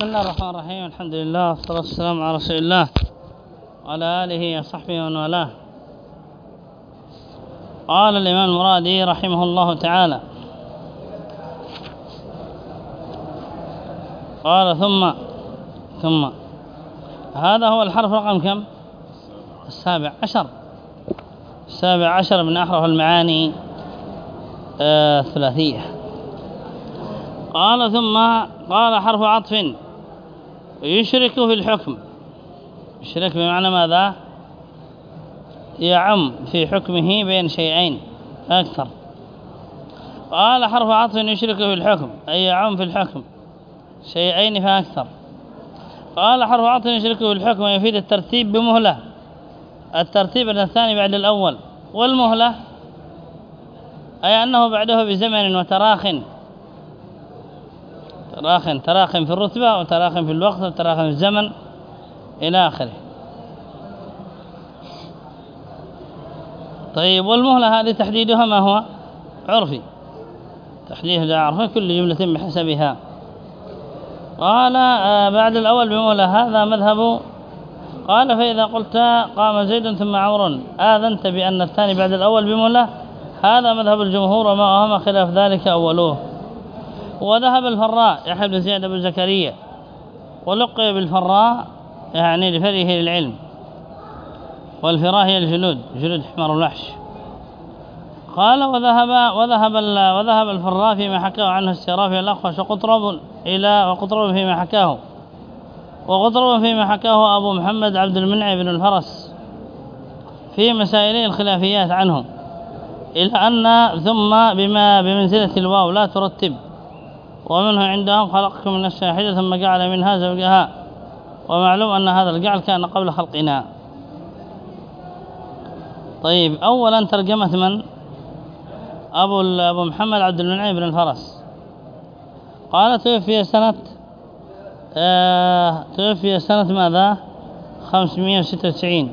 بسم الله الرحمن الرحيم الحمد لله والصلاة والسلام على رسول الله وعلى آله وصحبه ومن والاه قال الإمام المرادي رحمه الله تعالى قال ثم ثم هذا هو الحرف رقم كم السابع عشر السابع عشر من أحرف المعاني الثلاثية قال ثم قال حرف عطف يشرك في الحكم. يشرك بمعنى ماذا؟ يعم في حكمه بين شيئين أكثر. قال حرف عطف يشرك في الحكم أي يعم في الحكم شيئين فأكثر. قال حرف عطف يشرك في الحكم يفيد الترتيب بمهلة. الترتيب الثاني بعد الأول والمهلة أي أنه بعده بزمن وتراخ. تراخ تراخ في الرتبة وتراخ في الوقت وتراخ في الزمن إلى آخره. طيب والمهلة هذه تحديدها ما هو؟ عرفي. تحديدها عرفي كل جملة بحسبها. قال آه، بعد الأول بمهلة هذا مذهب. قال فإذا قلت قام زيد ثم عمر آذنت بأن الثاني بعد الأول بمهلة هذا مذهب الجمهور وما أهم خلاف ذلك أولوه. وذهب الفراء يحيى بن زياد بن زكريا. ولقي بالفراء يعني لفره للعلم. والفراء هي الجلود جلود حمار الوحش. قال وذهب وذهب وذهب الفراء فيما حكاه عنه السرافي الأخفش وقطرب إلى وقطرب فيما حكاه. وقطرب فيما حكاه أبو محمد عبد المنعم بن الفرس في مسائله الخلافيات عنه. إلى أن ثم بما بمنزلة الواو لا ترتب. ومنه عندهم خلقكم من نفس واحدة ثم جعل منها زوجها. ومعلوم أن هذا الجعل كان قبل خلقنا. طيب أولا ترجمة من؟ أبو, أبو محمد عبد المنعم بن الفرس. قال توفي سنة آه توفي سنة ماذا؟ 596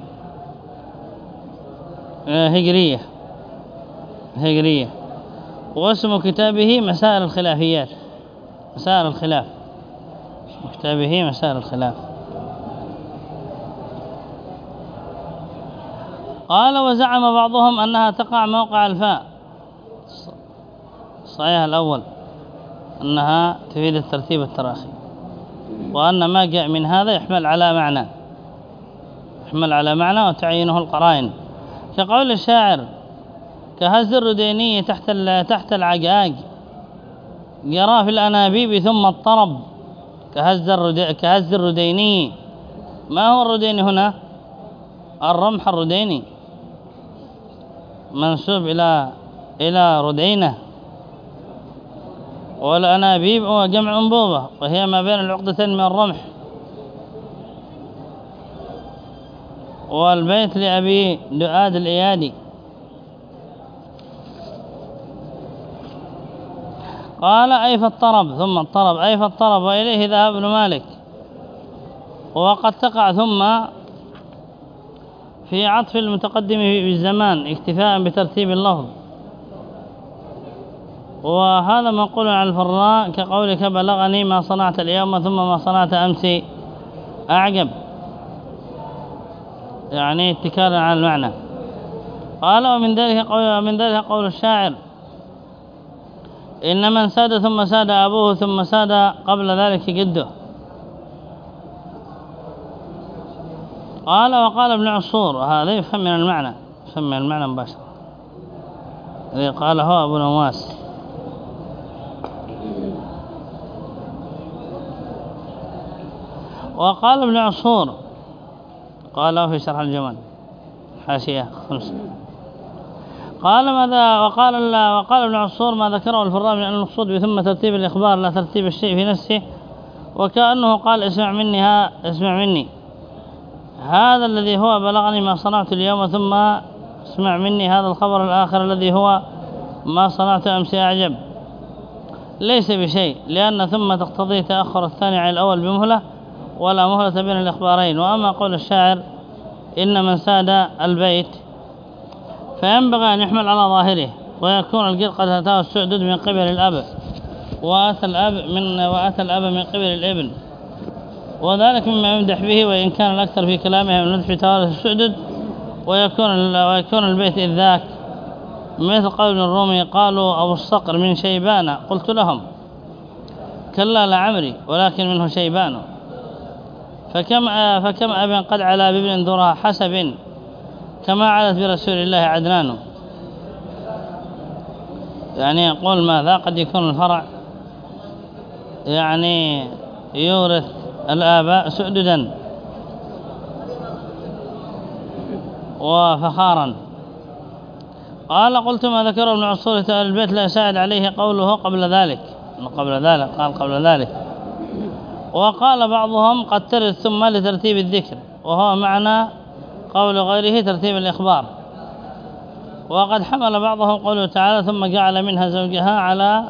آه هجرية. هجرية. واسم كتابه مسائل الخلافيات. مسائل الخلاف. كتابه مسائل الخلاف. قال وزعم بعضهم أنها تقع موقع الفاء. صحيح الأول أنها تفيد الترتيب التراخي. وأن ما جاء من هذا يحمل على معنى. يحمل على معنى وتعينه القرائن. كقول الشاعر كهز الرديني تحت تحت العقاق يرى في الأنابيب ثم الطرب كهز. كهز الرديني. ما هو الرديني هنا؟ الرمح الرديني. منسوب إلى إلى ردينة. والأنابيب هو جمع أنبوبة وهي ما بين العقدتين من الرمح. والبيت لأبي دؤاد الإيادي. قال أي فالطرب ثم الطرب أي فالطرب وإليه ذهب ابن مالك. وقد تقع ثم في عطف المتقدم بالزمان اكتفاء بترتيب اللفظ. وهذا منقول عن الفراء كقولك بلغني ما صنعت اليوم ثم ما صنعت أمس. أعجب. يعني اتكالا على المعنى. قال ومن ذلك قول, ومن ذلك قول الشاعر إن من ساد ثم ساد أبوه ثم ساد قبل ذلك جده. قال وقال ابن عصور وهذا يفهم من المعنى يفهم من المعنى مباشرة. الذي قال هو أبو نواس. وقال ابن عصور قاله في شرح الجمال. حاشية خمسة. قال ماذا وقال وقال ابن عصور ما ذكره الفراء من المقصود بثم ترتيب الإخبار لا ترتيب الشيء في نفسه وكأنه قال اسمع مني ها اسمع مني. هذا الذي هو بلغني ما صنعت اليوم ثم اسمع مني هذا الخبر الآخر الذي هو ما صنعت أمس أعجب. ليس بشيء لأن ثم تقتضي تأخر الثاني عن الأول بمهلة ولا مهلة بين الإخبارين. وأما قول الشاعر إن من ساد البيت فينبغي أن يحمل على ظاهره ويكون الجد قد أتاه السعدد من قبل الأب وأتى الأب من وأتى الأب من قبل الإبن. وذلك مما يمدح به وإن كان الأكثر في كلامه من مدح توارث السؤدد ويكون ويكون البيت إذ ذاك. مثل قول الرومي قالوا أبو الصقر من شيبان قلت لهم كلا لعمري ولكن منه شيبان. فكم فكم أب قد علا بابن ذرى حسب كما علت برسول الله عدنان. يعني يقول ماذا؟ قد يكون الفرع يعني يورث الآباء سؤددا وفخارا. قال قلت ما ذكره ابن عصور أهل البيت لا يساعد عليه قوله قبل ذلك. قبل ذلك قال قبل ذلك. وقال بعضهم قد ترد ثم لترتيب الذكر وهو معنى قول غيره ترتيب الإخبار. وقد حمل بعضهم قوله تعالى ثم جعل منها زوجها على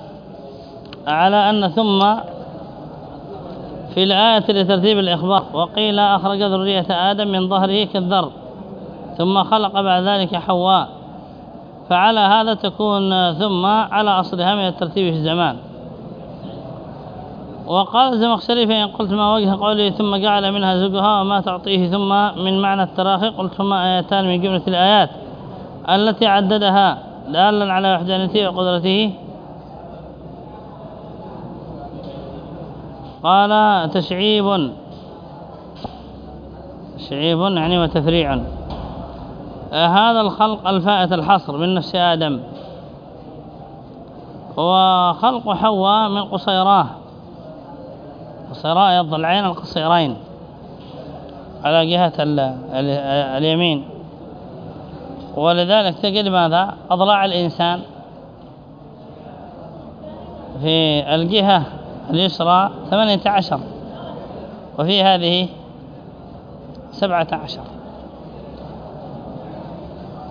على أن ثم في الآية لترتيب الإخبار. وقيل أخرج ذرية آدم من ظهره كالذر ثم خلق بعد ذلك حواء. فعلى هذا تكون ثم على أصلها من الترتيب في الزمان. وقال الزمخشري فإن قلت ما وجه قوله ثم جعل منها زوجها وما تعطيه ثم من معنى التراخي قلت هما آيتان من جملة الآيات التي عددها دالا على وحدانيته وقدرته. قال تشعيب. تشعيب يعني وتفريع. هذا الخلق الفائت الحصر من نفس آدم. وخلق حواء من قصيراه. قصيراء الضلعين القصيرين على جهة اليمين. ولذلك تجد ماذا؟ أضلاع الإنسان في الجهة اليسرى ثمانية عشر وفي هذه سبعة عشر.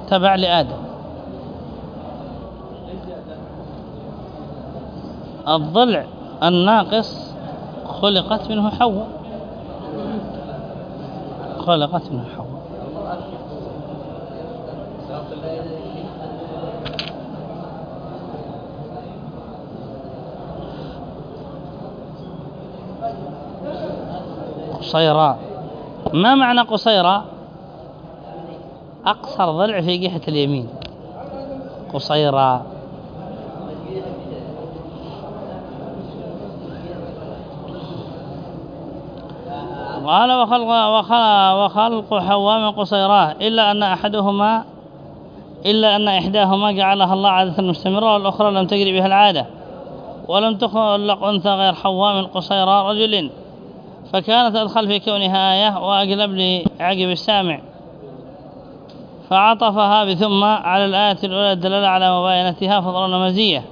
تبع لآدم. الضلع الناقص خلقت منه حواء. خلقت منه حواء. قصيرة. ما معنى قصيرة؟ أقصر ضلع في جهة اليمين. قصيرة. قال وخلق, وخلق, حواء من قصيراه إلا أن أحدهما إلا أن إحداهما جعلها الله عادة مستمرة والأخرى لم تجري بها العادة ولم تخلق أنثى غير حواء من قصيرة رجل فكانت أدخل في كونها آية وأقلب لعقب السامع. فعطفها بثم على الآية الأولى الدلالة على مباينتها فضلا مزية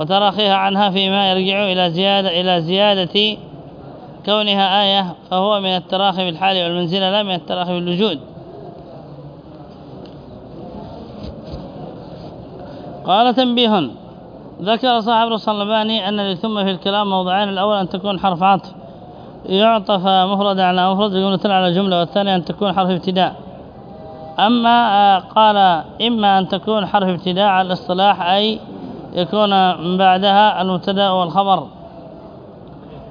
وتراخيها عنها فيما يرجع إلى زيادة, إلى زيادة كونها آية فهو من التراخي بالحال والمنزلة لا من التراخي بالوجود. قال تنبيه ذكر صاحب الصلباني أن لثم في الكلام موضعين الأول أن تكون حرف عطف. يعطف مفرد على مفرد جملة على جملة والثاني أن تكون حرف ابتداء. أما قال إما أن تكون حرف ابتداء على الاصطلاح أي يكون من بعدها المبتدأ والخبر.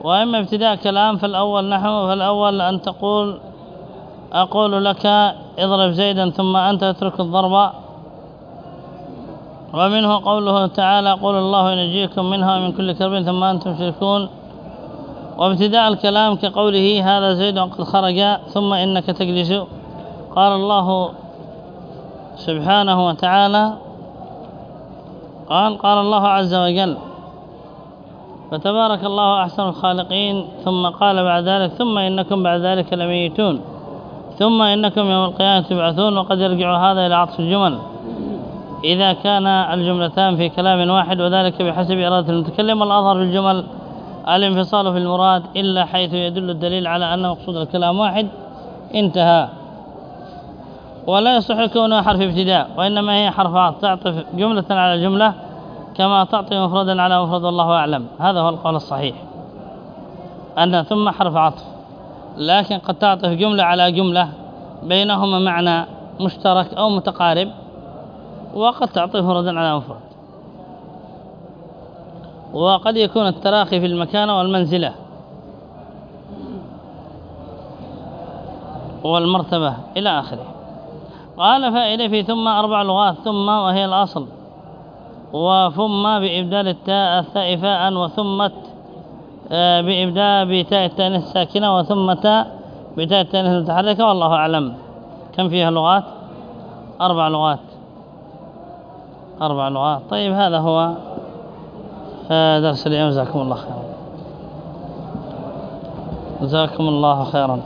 وإما ابتداء كلام فالأول نحو فالأول أن تقول أقول لك اضرب زيدا ثم أنت تترك الضرب. ومنه قوله تعالى قول الله ينجيكم منها ومن كل كرب ثم أنتم تشركون وابتداء الكلام كقوله هذا زيد قد خرج ثم إنك تجلس. قال الله سبحانه وتعالى قال قال الله عز وجل فتبارك الله أحسن الخالقين ثم قال بعد ذلك ثم إنكم بعد ذلك لميتون ثم إنكم يوم القيامة تبعثون وقد يرجع هذا إلى عطف الجمل. إذا كان الجملتان في كلام واحد وذلك بحسب إرادة المتكلم والأظهر في الجمل الانفصال في المراد إلا حيث يدل الدليل على أن مقصود الكلام واحد انتهى. ولا يصح كونها حرف ابتداء وإنما هي حرف عطف تعطف جملة على جملة كما تعطي مفردا على مفرد الله أعلم. هذا هو القول الصحيح. أن ثم حرف عطف. لكن قد تعطف جملة على جملة بينهما معنى مشترك أو متقارب وقد تعطي مفردا على مفرد. وقد يكون التراخي في المكان والمنزلة. والمرتبة إلى آخره. قال فائدة في ثم أربع لغات ثم وهي الأصل. وثم بإبدال التاء الثاء فاء وثمت آه، بإبدال بتاء التانيث الساكنة وثم تاء بتاء التانيث المتحركة والله أعلم. كم فيها لغات؟ أربع لغات. أربع لغات. طيب هذا هو آه، درس اليوم. جزاكم الله خيرا. جزاكم الله خيرا.